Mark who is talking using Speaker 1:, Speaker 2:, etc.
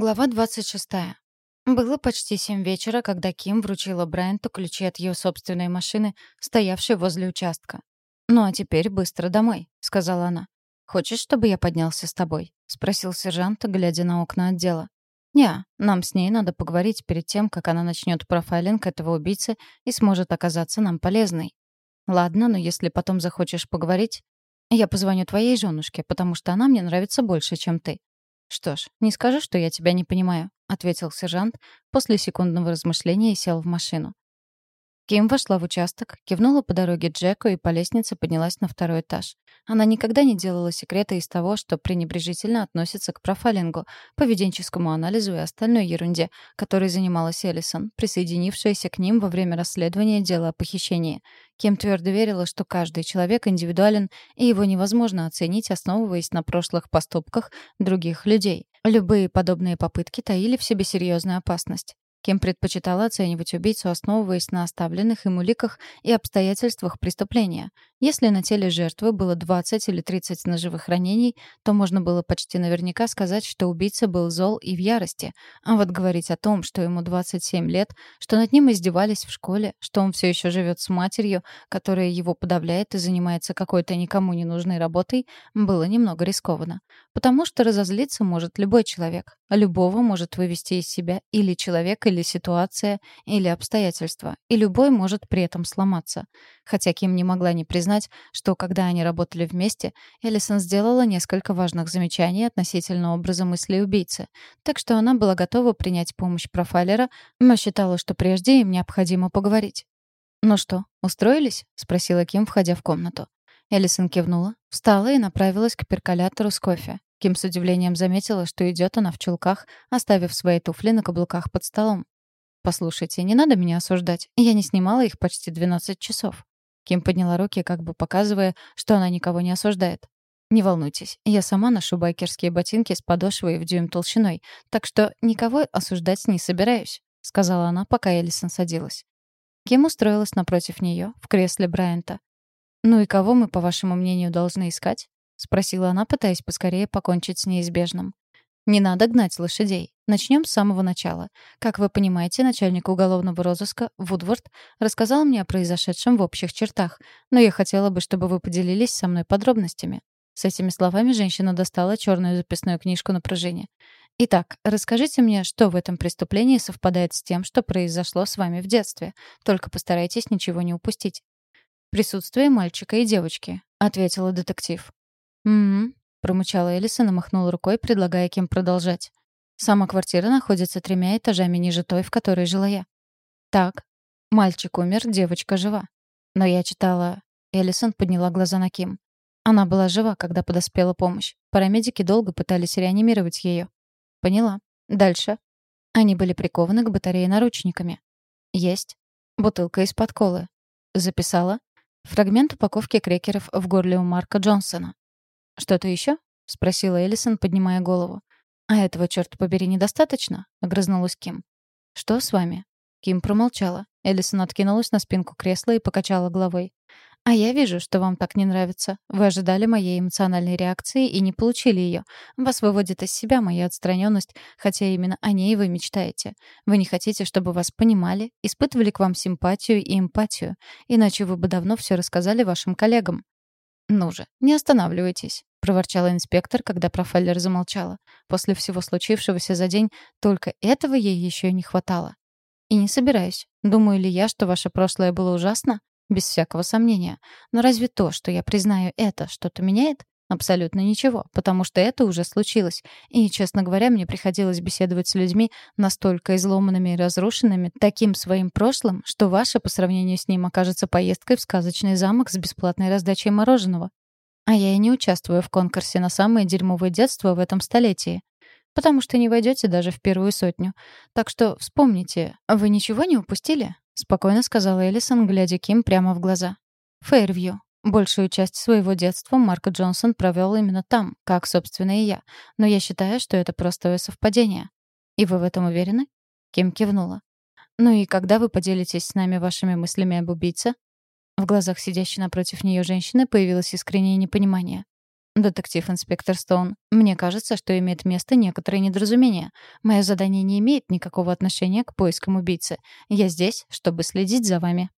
Speaker 1: Глава 26. Было почти семь вечера, когда Ким вручила Брайанту ключи от ее собственной машины, стоявшей возле участка. «Ну а теперь быстро домой», — сказала она. «Хочешь, чтобы я поднялся с тобой?» — спросил сержант, глядя на окна отдела. «Не, нам с ней надо поговорить перед тем, как она начнет профайлинг этого убийцы и сможет оказаться нам полезной». «Ладно, но если потом захочешь поговорить, я позвоню твоей женушке, потому что она мне нравится больше, чем ты. «Что ж, не скажу, что я тебя не понимаю», — ответил сержант после секундного размышления и сел в машину. Ким вошла в участок, кивнула по дороге Джеку и по лестнице поднялась на второй этаж. Она никогда не делала секрета из того, что пренебрежительно относится к профайлингу, поведенческому анализу и остальной ерунде, которой занималась Эллисон, присоединившаяся к ним во время расследования дела о похищении. Ким твердо верила, что каждый человек индивидуален, и его невозможно оценить, основываясь на прошлых поступках других людей. Любые подобные попытки таили в себе серьезную опасность. Кем предпочитала оценивать убийцу, основываясь на оставленных им уликах и обстоятельствах преступления. Если на теле жертвы было 20 или 30 ножевых ранений, то можно было почти наверняка сказать, что убийца был зол и в ярости. А вот говорить о том, что ему 27 лет, что над ним издевались в школе, что он все еще живет с матерью, которая его подавляет и занимается какой-то никому не нужной работой, было немного рискованно. Потому что разозлиться может любой человек. Любого может вывести из себя или человек, или ситуация, или обстоятельства. И любой может при этом сломаться. Хотя Ким не могла не признать, что когда они работали вместе, Эллисон сделала несколько важных замечаний относительно образа мысли убийцы. Так что она была готова принять помощь профайлера, но считала, что прежде им необходимо поговорить. «Ну что, устроились?» — спросила Ким, входя в комнату. Эллисон кивнула, встала и направилась к перколятору с кофе. Ким с удивлением заметила, что идет она в чулках, оставив свои туфли на каблуках под столом. «Послушайте, не надо меня осуждать. Я не снимала их почти 12 часов». Ким подняла руки, как бы показывая, что она никого не осуждает. «Не волнуйтесь, я сама ношу байкерские ботинки с подошвой в дюйм толщиной, так что никого осуждать не собираюсь», — сказала она, пока Элисон садилась. Ким устроилась напротив нее, в кресле Брайанта. «Ну и кого мы, по вашему мнению, должны искать?» — спросила она, пытаясь поскорее покончить с неизбежным. «Не надо гнать лошадей. Начнем с самого начала. Как вы понимаете, начальник уголовного розыска Вудворд рассказал мне о произошедшем в общих чертах, но я хотела бы, чтобы вы поделились со мной подробностями». С этими словами женщина достала черную записную книжку на пружине. «Итак, расскажите мне, что в этом преступлении совпадает с тем, что произошло с вами в детстве. Только постарайтесь ничего не упустить». «Присутствие мальчика и девочки», — ответила детектив. «М-м-м», промычала Элисон и рукой, предлагая Ким продолжать. «Сама квартира находится тремя этажами ниже той, в которой жила я». «Так. Мальчик умер, девочка жива». Но я читала... Элисон подняла глаза на Ким. Она была жива, когда подоспела помощь. Парамедики долго пытались реанимировать ее. Поняла. Дальше. Они были прикованы к батарее наручниками. Есть. Бутылка из-под колы. Записала. Фрагмент упаковки крекеров в горле у Марка Джонсона. «Что-то еще?» — спросила Эллисон, поднимая голову. «А этого, черт побери, недостаточно?» — огрызнулась Ким. «Что с вами?» Ким промолчала. Эллисон откинулась на спинку кресла и покачала головой. «А я вижу, что вам так не нравится. Вы ожидали моей эмоциональной реакции и не получили ее. Вас выводит из себя моя отстраненность, хотя именно о ней вы мечтаете. Вы не хотите, чтобы вас понимали, испытывали к вам симпатию и эмпатию. Иначе вы бы давно все рассказали вашим коллегам. «Ну же, не останавливайтесь», — проворчала инспектор, когда профайлер замолчала. После всего случившегося за день только этого ей еще и не хватало. «И не собираюсь. Думаю ли я, что ваше прошлое было ужасно? Без всякого сомнения. Но разве то, что я признаю это, что-то меняет? Абсолютно ничего, потому что это уже случилось. И, честно говоря, мне приходилось беседовать с людьми настолько изломанными и разрушенными таким своим прошлым, что ваше по сравнению с ним окажется поездкой в сказочный замок с бесплатной раздачей мороженого. А я и не участвую в конкурсе на самое дерьмовое детство в этом столетии. Потому что не войдете даже в первую сотню. Так что вспомните, вы ничего не упустили? Спокойно сказала Элисон, глядя Ким прямо в глаза. Фейрвью. Большую часть своего детства Марк Джонсон провел именно там, как, собственно, и я. Но я считаю, что это простое совпадение. И вы в этом уверены? Ким кивнула. Ну и когда вы поделитесь с нами вашими мыслями об убийце? В глазах сидящей напротив нее женщины появилось искреннее непонимание. «Детектив-инспектор Стоун, мне кажется, что имеет место некоторое недоразумение. Мое задание не имеет никакого отношения к поискам убийцы. Я здесь, чтобы следить за вами».